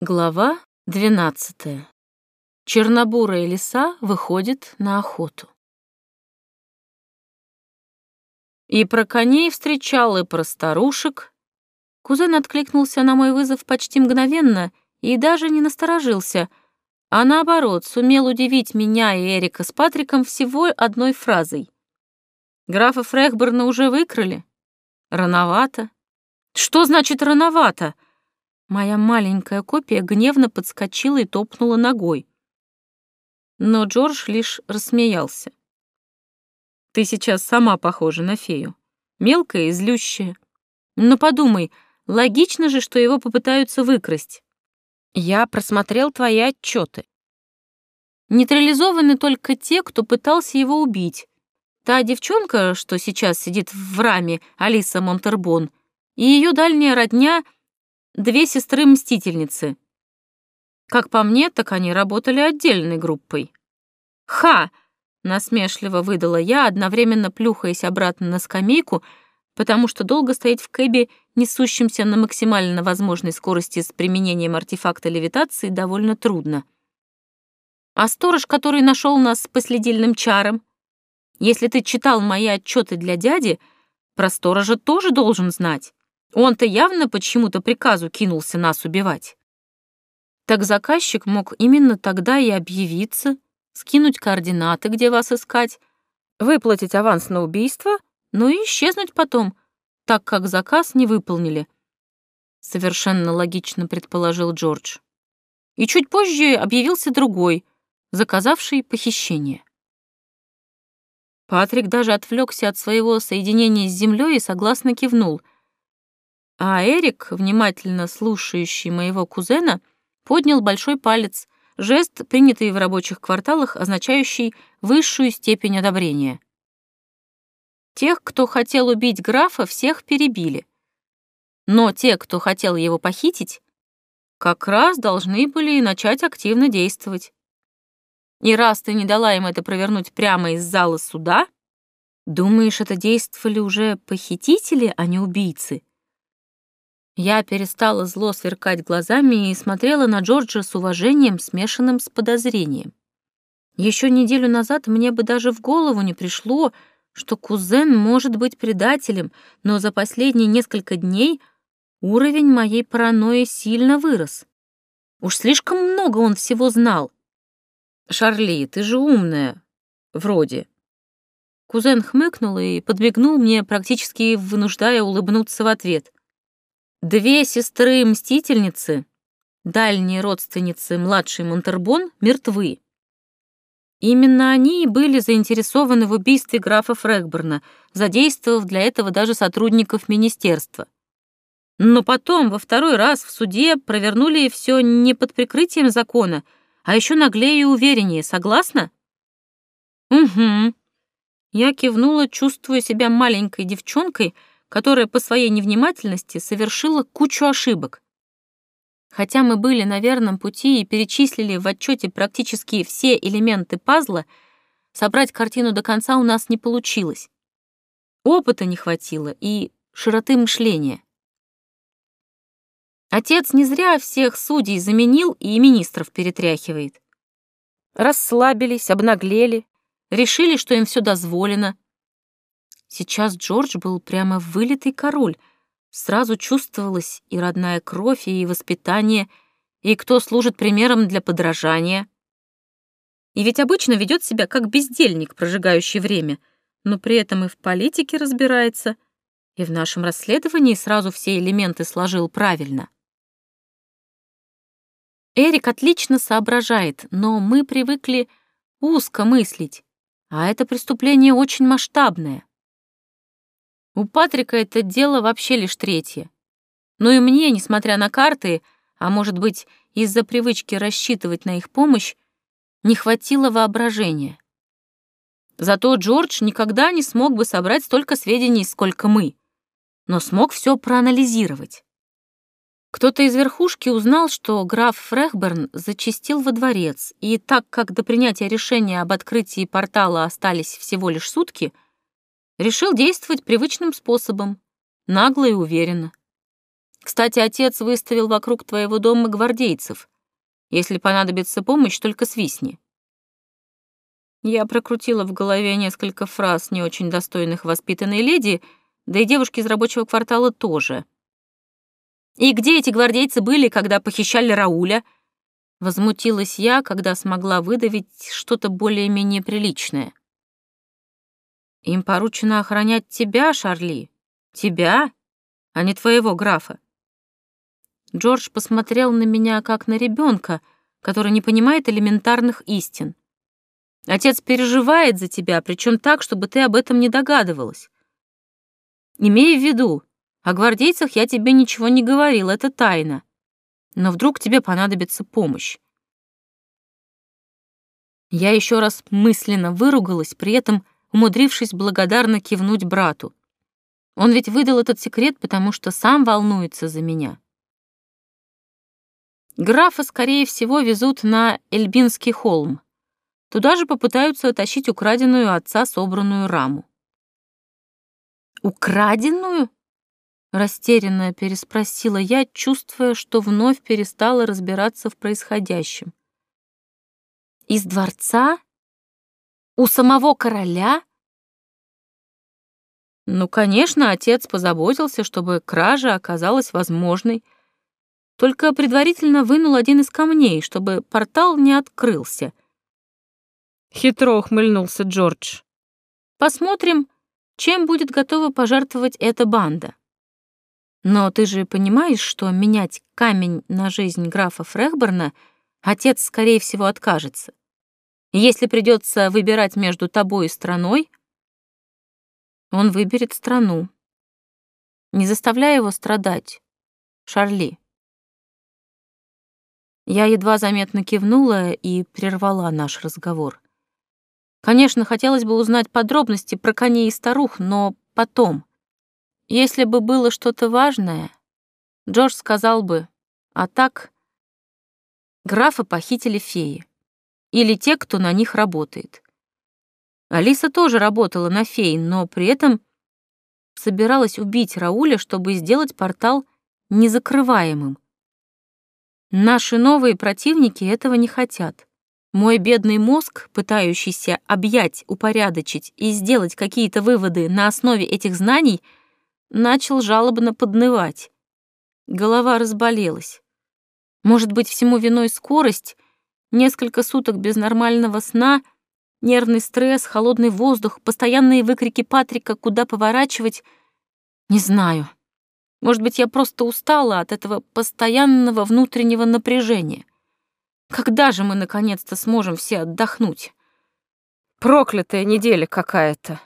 Глава 12. Чернобурая лиса выходит на охоту. И про коней встречал, и про старушек. Кузен откликнулся на мой вызов почти мгновенно и даже не насторожился, а наоборот, сумел удивить меня и Эрика с Патриком всего одной фразой. Графа Фрехберна уже выкрали? Рановато. Что значит рановато? Моя маленькая копия гневно подскочила и топнула ногой. Но Джордж лишь рассмеялся. «Ты сейчас сама похожа на фею. Мелкая и злющая. Но подумай, логично же, что его попытаются выкрасть. Я просмотрел твои отчеты. Нейтрализованы только те, кто пытался его убить. Та девчонка, что сейчас сидит в раме, Алиса Монтербон, и ее дальняя родня — две сестры-мстительницы. Как по мне, так они работали отдельной группой. «Ха!» — насмешливо выдала я, одновременно плюхаясь обратно на скамейку, потому что долго стоять в кэбе, несущемся на максимально возможной скорости с применением артефакта левитации, довольно трудно. А сторож, который нашел нас с последильным чаром? Если ты читал мои отчеты для дяди, про сторожа тоже должен знать. Он-то явно почему-то приказу кинулся нас убивать. Так заказчик мог именно тогда и объявиться, скинуть координаты, где вас искать, выплатить аванс на убийство, ну и исчезнуть потом, так как заказ не выполнили. Совершенно логично предположил Джордж. И чуть позже объявился другой, заказавший похищение. Патрик даже отвлекся от своего соединения с землей и согласно кивнул — а Эрик, внимательно слушающий моего кузена, поднял большой палец, жест, принятый в рабочих кварталах, означающий высшую степень одобрения. Тех, кто хотел убить графа, всех перебили. Но те, кто хотел его похитить, как раз должны были начать активно действовать. И раз ты не дала им это провернуть прямо из зала суда, думаешь, это действовали уже похитители, а не убийцы? Я перестала зло сверкать глазами и смотрела на Джорджа с уважением, смешанным с подозрением. Еще неделю назад мне бы даже в голову не пришло, что кузен может быть предателем, но за последние несколько дней уровень моей паранойи сильно вырос. Уж слишком много он всего знал. «Шарли, ты же умная. Вроде». Кузен хмыкнул и подмигнул мне, практически вынуждая улыбнуться в ответ. Две сестры-мстительницы, дальние родственницы младшей Монтербон, мертвы. Именно они и были заинтересованы в убийстве графа Фрэгберна, задействовав для этого даже сотрудников министерства. Но потом, во второй раз в суде, провернули все не под прикрытием закона, а еще наглее и увереннее, согласна? Угу. Я кивнула, чувствуя себя маленькой девчонкой, которая по своей невнимательности совершила кучу ошибок. Хотя мы были на верном пути и перечислили в отчете практически все элементы пазла, собрать картину до конца у нас не получилось. Опыта не хватило и широты мышления. Отец не зря всех судей заменил и министров перетряхивает. Расслабились, обнаглели, решили, что им все дозволено, Сейчас Джордж был прямо вылитый король. Сразу чувствовалась и родная кровь, и воспитание, и кто служит примером для подражания. И ведь обычно ведет себя как бездельник, прожигающий время, но при этом и в политике разбирается, и в нашем расследовании сразу все элементы сложил правильно. Эрик отлично соображает, но мы привыкли узко мыслить, а это преступление очень масштабное. У Патрика это дело вообще лишь третье. Но и мне, несмотря на карты, а может быть, из-за привычки рассчитывать на их помощь, не хватило воображения. Зато Джордж никогда не смог бы собрать столько сведений, сколько мы, но смог все проанализировать. Кто-то из верхушки узнал, что граф Фрехберн зачистил во дворец, и так как до принятия решения об открытии портала остались всего лишь сутки — решил действовать привычным способом, нагло и уверенно. Кстати, отец выставил вокруг твоего дома гвардейцев. Если понадобится помощь, только свистни». Я прокрутила в голове несколько фраз, не очень достойных воспитанной леди, да и девушки из рабочего квартала тоже. «И где эти гвардейцы были, когда похищали Рауля?» Возмутилась я, когда смогла выдавить что-то более-менее приличное. «Им поручено охранять тебя, Шарли. Тебя, а не твоего графа. Джордж посмотрел на меня как на ребенка, который не понимает элементарных истин. Отец переживает за тебя, причем так, чтобы ты об этом не догадывалась. Имей в виду, о гвардейцах я тебе ничего не говорил, это тайна. Но вдруг тебе понадобится помощь. Я еще раз мысленно выругалась, при этом умудрившись благодарно кивнуть брату. Он ведь выдал этот секрет, потому что сам волнуется за меня. Графа, скорее всего, везут на Эльбинский холм. Туда же попытаются тащить украденную отца собранную раму. «Украденную?» — растерянно переспросила я, чувствуя, что вновь перестала разбираться в происходящем. «Из дворца? У самого короля?» Ну, конечно, отец позаботился, чтобы кража оказалась возможной, — только предварительно вынул один из камней, чтобы портал не открылся. Хитро ухмыльнулся Джордж. Посмотрим, чем будет готова пожертвовать эта банда. Но ты же понимаешь, что менять камень на жизнь графа Фрехберна отец, скорее всего, откажется. Если придется выбирать между тобой и страной, он выберет страну. Не заставляй его страдать, Шарли. Я едва заметно кивнула и прервала наш разговор. Конечно, хотелось бы узнать подробности про коней и старух, но потом. Если бы было что-то важное, Джордж сказал бы, а так... Графа похитили феи. Или те, кто на них работает. Алиса тоже работала на фей, но при этом собиралась убить Рауля, чтобы сделать портал незакрываемым. Наши новые противники этого не хотят. Мой бедный мозг, пытающийся объять, упорядочить и сделать какие-то выводы на основе этих знаний, начал жалобно поднывать. Голова разболелась. Может быть, всему виной скорость, несколько суток без нормального сна, нервный стресс, холодный воздух, постоянные выкрики Патрика «куда поворачивать?» Не знаю. Может быть, я просто устала от этого постоянного внутреннего напряжения. Когда же мы наконец-то сможем все отдохнуть? Проклятая неделя какая-то.